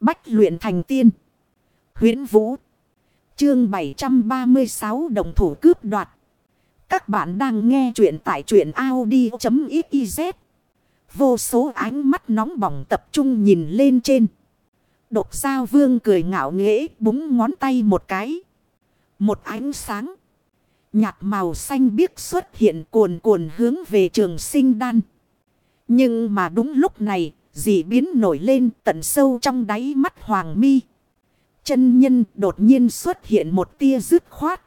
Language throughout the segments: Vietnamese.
Bách luyện thành tiên. huyễn Vũ. Chương 736 đồng thủ cướp đoạt. Các bạn đang nghe truyện tại truyện Audi.xyz. Vô số ánh mắt nóng bỏng tập trung nhìn lên trên. Độc sao vương cười ngạo nghễ búng ngón tay một cái. Một ánh sáng. Nhạt màu xanh biếc xuất hiện cuồn cuồn hướng về trường sinh đan. Nhưng mà đúng lúc này, dị biến nổi lên tận sâu trong đáy mắt hoàng mi. Chân nhân đột nhiên xuất hiện một tia dứt khoát.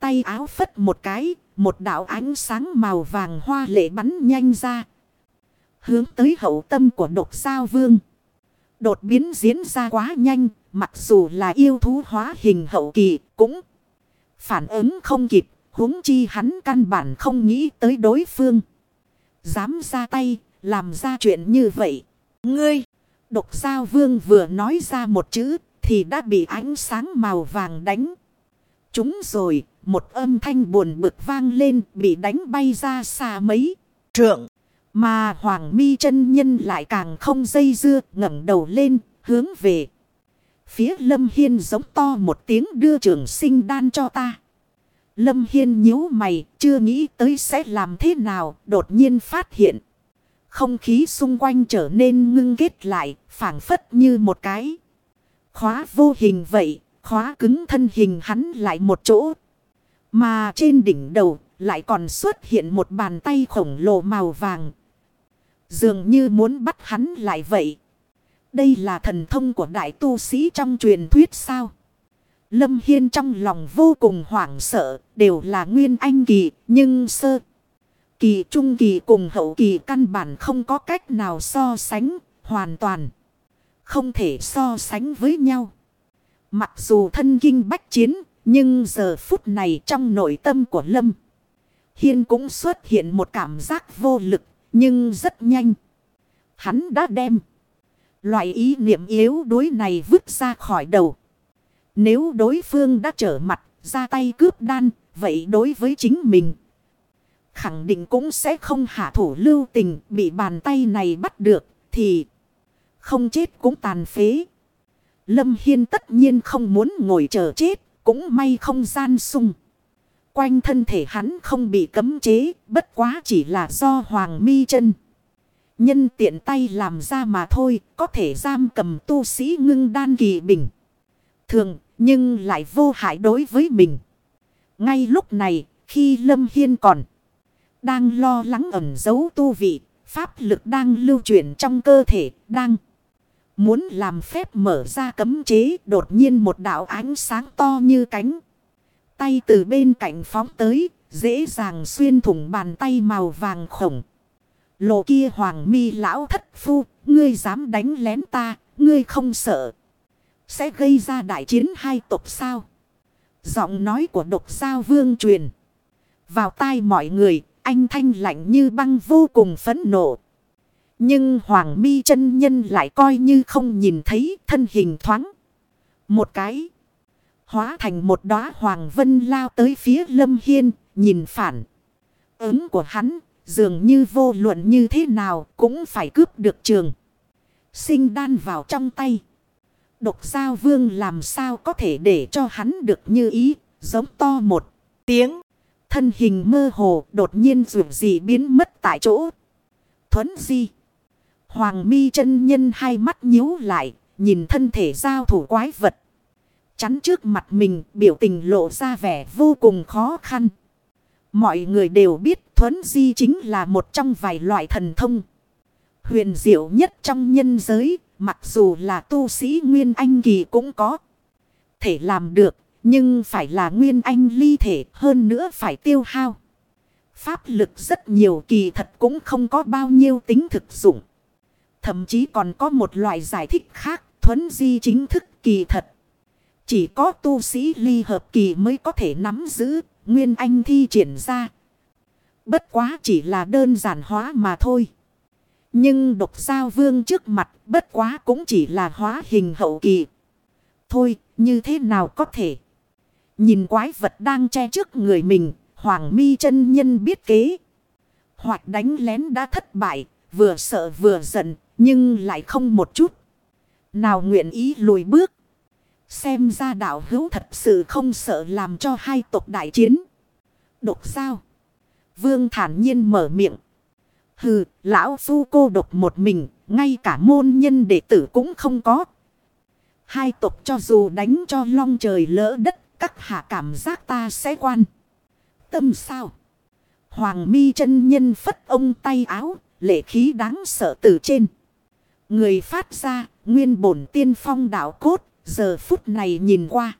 Tay áo phất một cái, một đạo ánh sáng màu vàng hoa lệ bắn nhanh ra. Hướng tới hậu tâm của độc sao vương. Đột biến diễn ra quá nhanh, mặc dù là yêu thú hóa hình hậu kỳ cũng phản ứng không kịp, huống chi hắn căn bản không nghĩ tới đối phương. Dám ra tay, làm ra chuyện như vậy. Ngươi, độc sao vương vừa nói ra một chữ, thì đã bị ánh sáng màu vàng đánh. Chúng rồi, một âm thanh buồn bực vang lên, bị đánh bay ra xa mấy trượng. Mà Hoàng mi chân nhân lại càng không dây dưa, ngẩng đầu lên, hướng về. Phía Lâm Hiên giống to một tiếng đưa trường sinh đan cho ta. Lâm Hiên nhíu mày, chưa nghĩ tới sẽ làm thế nào, đột nhiên phát hiện. Không khí xung quanh trở nên ngưng kết lại, phảng phất như một cái. Khóa vô hình vậy, khóa cứng thân hình hắn lại một chỗ. Mà trên đỉnh đầu lại còn xuất hiện một bàn tay khổng lồ màu vàng. Dường như muốn bắt hắn lại vậy. Đây là thần thông của đại tu sĩ trong truyền thuyết sao? Lâm Hiên trong lòng vô cùng hoảng sợ, đều là nguyên anh kỳ, nhưng sơ. Kỳ trung kỳ cùng hậu kỳ căn bản không có cách nào so sánh, hoàn toàn. Không thể so sánh với nhau. Mặc dù thân kinh bách chiến, nhưng giờ phút này trong nội tâm của Lâm. Hiên cũng xuất hiện một cảm giác vô lực, nhưng rất nhanh. Hắn đã đem. Loại ý niệm yếu đuối này vứt ra khỏi đầu. Nếu đối phương đã trở mặt, ra tay cướp đan, vậy đối với chính mình. Khẳng định cũng sẽ không hạ thủ lưu tình, bị bàn tay này bắt được, thì không chết cũng tàn phế. Lâm Hiên tất nhiên không muốn ngồi chờ chết, cũng may không gian sung. Quanh thân thể hắn không bị cấm chế, bất quá chỉ là do Hoàng mi chân. Nhân tiện tay làm ra mà thôi, có thể giam cầm tu sĩ ngưng đan kỳ bình. Thường, nhưng lại vô hại đối với mình. Ngay lúc này, khi Lâm Hiên còn đang lo lắng ẩn giấu tu vị, pháp lực đang lưu chuyển trong cơ thể, đang muốn làm phép mở ra cấm chế, đột nhiên một đạo ánh sáng to như cánh. Tay từ bên cạnh phóng tới, dễ dàng xuyên thủng bàn tay màu vàng khổng. Lộ kia hoàng mi lão thất phu, ngươi dám đánh lén ta, ngươi không sợ. Sẽ gây ra đại chiến hai tộc sao? Giọng nói của độc sao vương truyền. Vào tai mọi người, anh thanh lạnh như băng vô cùng phấn nộ. Nhưng Hoàng mi chân nhân lại coi như không nhìn thấy thân hình thoáng. Một cái. Hóa thành một đóa Hoàng Vân lao tới phía Lâm Hiên, nhìn phản. Ứng của hắn, dường như vô luận như thế nào cũng phải cướp được trường. Sinh đan vào trong tay. Độc Giao vương làm sao có thể để cho hắn được như ý, giống to một tiếng. Thân hình mơ hồ đột nhiên dù gì biến mất tại chỗ. Thuấn di. Hoàng mi chân nhân hai mắt nhíu lại, nhìn thân thể giao thủ quái vật. Chắn trước mặt mình biểu tình lộ ra vẻ vô cùng khó khăn. Mọi người đều biết thuấn di chính là một trong vài loại thần thông. Huyền diệu nhất trong nhân giới Mặc dù là tu sĩ Nguyên Anh Kỳ cũng có thể làm được. Nhưng phải là Nguyên Anh ly thể hơn nữa phải tiêu hao. Pháp lực rất nhiều kỳ thật cũng không có bao nhiêu tính thực dụng. Thậm chí còn có một loại giải thích khác thuấn di chính thức kỳ thật. Chỉ có tu sĩ ly hợp kỳ mới có thể nắm giữ Nguyên Anh thi triển ra. Bất quá chỉ là đơn giản hóa mà thôi. Nhưng độc sao vương trước mặt bất quá cũng chỉ là hóa hình hậu kỳ. Thôi, như thế nào có thể? Nhìn quái vật đang che trước người mình, hoàng mi chân nhân biết kế. Hoặc đánh lén đã thất bại, vừa sợ vừa giận, nhưng lại không một chút. Nào nguyện ý lùi bước. Xem ra đạo hữu thật sự không sợ làm cho hai tộc đại chiến. Độc sao? Vương thản nhiên mở miệng. Hừ, lão phu cô độc một mình, ngay cả môn nhân đệ tử cũng không có. Hai tộc cho dù đánh cho long trời lỡ đất, các hạ cảm giác ta sẽ quan. Tâm sao? Hoàng mi chân nhân phất ông tay áo, lệ khí đáng sợ từ trên. Người phát ra, nguyên bổn tiên phong đạo cốt, giờ phút này nhìn qua.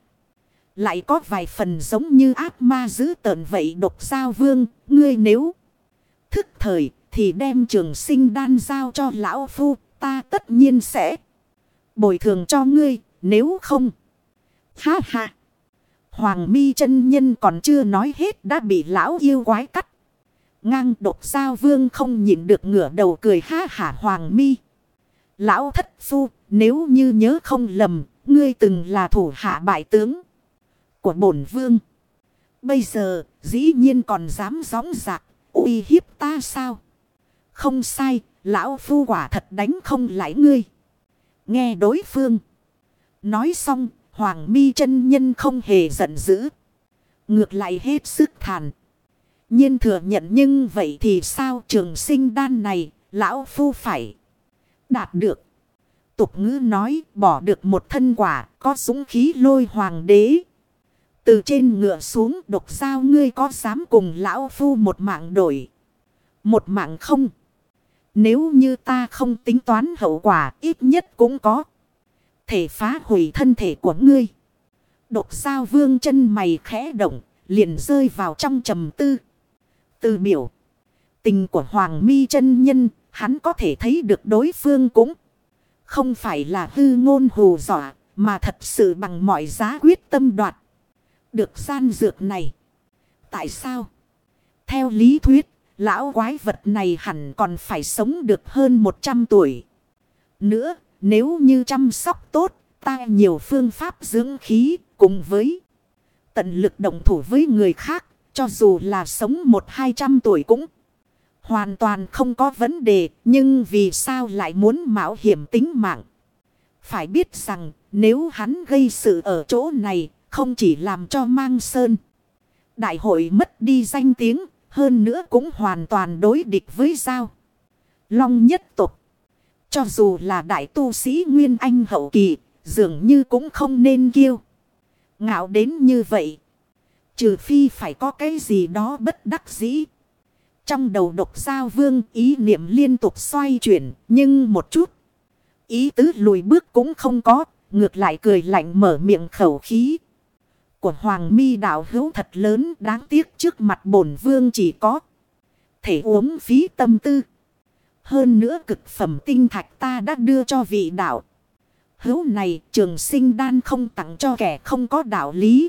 Lại có vài phần giống như ác ma dữ tợn vậy độc giao vương, ngươi nếu thức thời thì đem trường sinh đan giao cho lão phu, ta tất nhiên sẽ bồi thường cho ngươi, nếu không. Ha ha! Hoàng mi chân nhân còn chưa nói hết đã bị lão yêu quái cắt. Ngang độc sao vương không nhịn được ngửa đầu cười ha hả hoàng mi. Lão thất phu, nếu như nhớ không lầm, ngươi từng là thủ hạ bại tướng của bổn vương. Bây giờ, dĩ nhiên còn dám gióng giạc, uy hiếp ta sao? Không sai, lão phu quả thật đánh không lại ngươi. Nghe đối phương. Nói xong, Hoàng mi chân nhân không hề giận dữ. Ngược lại hết sức thản. nhiên thừa nhận nhưng vậy thì sao trường sinh đan này, lão phu phải đạt được. Tục ngữ nói bỏ được một thân quả, có súng khí lôi hoàng đế. Từ trên ngựa xuống độc sao ngươi có dám cùng lão phu một mạng đổi. Một mạng không. Nếu như ta không tính toán hậu quả ít nhất cũng có. Thể phá hủy thân thể của ngươi. Độc sao vương chân mày khẽ động. Liền rơi vào trong trầm tư. Từ biểu. Tình của Hoàng mi chân nhân. Hắn có thể thấy được đối phương cũng. Không phải là hư ngôn hù dọa. Mà thật sự bằng mọi giá quyết tâm đoạt. Được gian dược này. Tại sao? Theo lý thuyết. Lão quái vật này hẳn còn phải sống được hơn 100 tuổi. Nữa, nếu như chăm sóc tốt, ta nhiều phương pháp dưỡng khí cùng với tận lực động thủ với người khác, cho dù là sống một hai trăm tuổi cũng hoàn toàn không có vấn đề, nhưng vì sao lại muốn mạo hiểm tính mạng? Phải biết rằng, nếu hắn gây sự ở chỗ này, không chỉ làm cho mang sơn. Đại hội mất đi danh tiếng, hơn nữa cũng hoàn toàn đối địch với Giao. Long nhất tục. Cho dù là đại tu sĩ Nguyên Anh hậu kỳ, dường như cũng không nên kiêu. Ngạo đến như vậy. Trừ phi phải có cái gì đó bất đắc dĩ. Trong đầu độc sao vương ý niệm liên tục xoay chuyển, nhưng một chút. Ý tứ lùi bước cũng không có, ngược lại cười lạnh mở miệng khẩu khí của Hoàng mi đạo hữu thật lớn đáng tiếc trước mặt bổn vương chỉ có thể uống phí tâm tư. Hơn nữa cực phẩm tinh thạch ta đã đưa cho vị đạo. Hữu này trường sinh đan không tặng cho kẻ không có đạo lý.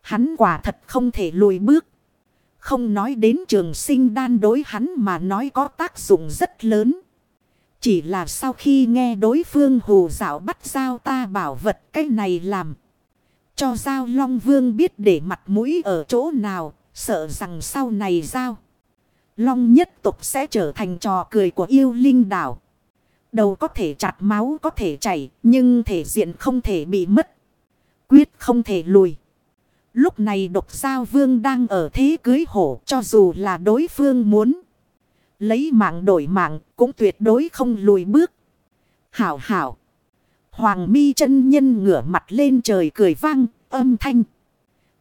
Hắn quả thật không thể lùi bước. Không nói đến trường sinh đan đối hắn mà nói có tác dụng rất lớn. Chỉ là sau khi nghe đối phương hù dạo bắt giao ta bảo vật cái này làm. Cho Giao Long Vương biết để mặt mũi ở chỗ nào, sợ rằng sau này Giao. Long nhất tục sẽ trở thành trò cười của yêu linh đảo. Đầu có thể chặt máu có thể chảy, nhưng thể diện không thể bị mất. Quyết không thể lùi. Lúc này độc sao vương đang ở thế cưới hổ cho dù là đối phương muốn. Lấy mạng đổi mạng cũng tuyệt đối không lùi bước. Hảo hảo. Hoàng mi chân nhân ngửa mặt lên trời cười vang, âm thanh.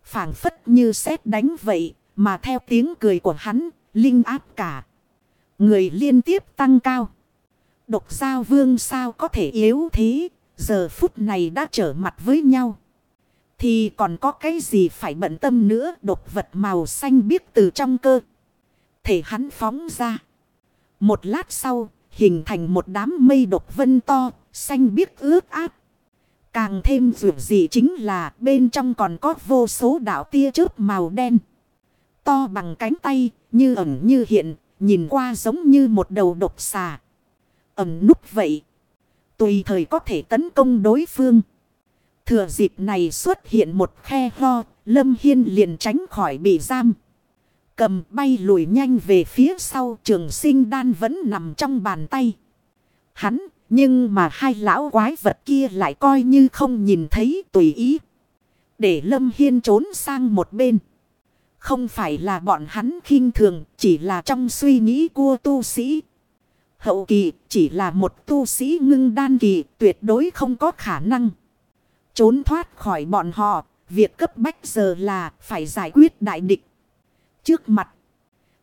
phảng phất như sét đánh vậy, mà theo tiếng cười của hắn, linh áp cả. Người liên tiếp tăng cao. Độc sao vương sao có thể yếu thế, giờ phút này đã trở mặt với nhau. Thì còn có cái gì phải bận tâm nữa độc vật màu xanh biếc từ trong cơ. Thể hắn phóng ra. Một lát sau, hình thành một đám mây độc vân to, xanh biếc ướt áp. Càng thêm dù gì chính là bên trong còn có vô số đảo tia chớp màu đen. To bằng cánh tay, như ẩn như hiện, nhìn qua giống như một đầu độc xà. Ẩm núp vậy. Tùy thời có thể tấn công đối phương. Thừa dịp này xuất hiện một khe ho, Lâm Hiên liền tránh khỏi bị giam. Cầm bay lùi nhanh về phía sau trường sinh đan vẫn nằm trong bàn tay. Hắn Nhưng mà hai lão quái vật kia lại coi như không nhìn thấy tùy ý. Để Lâm Hiên trốn sang một bên. Không phải là bọn hắn khinh thường, chỉ là trong suy nghĩ của tu sĩ. Hậu kỳ chỉ là một tu sĩ ngưng đan kỳ tuyệt đối không có khả năng. Trốn thoát khỏi bọn họ, việc cấp bách giờ là phải giải quyết đại địch. Trước mặt,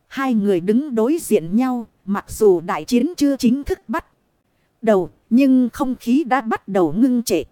hai người đứng đối diện nhau, mặc dù đại chiến chưa chính thức bắt đầu, nhưng không khí đã bắt đầu ngưng trệ.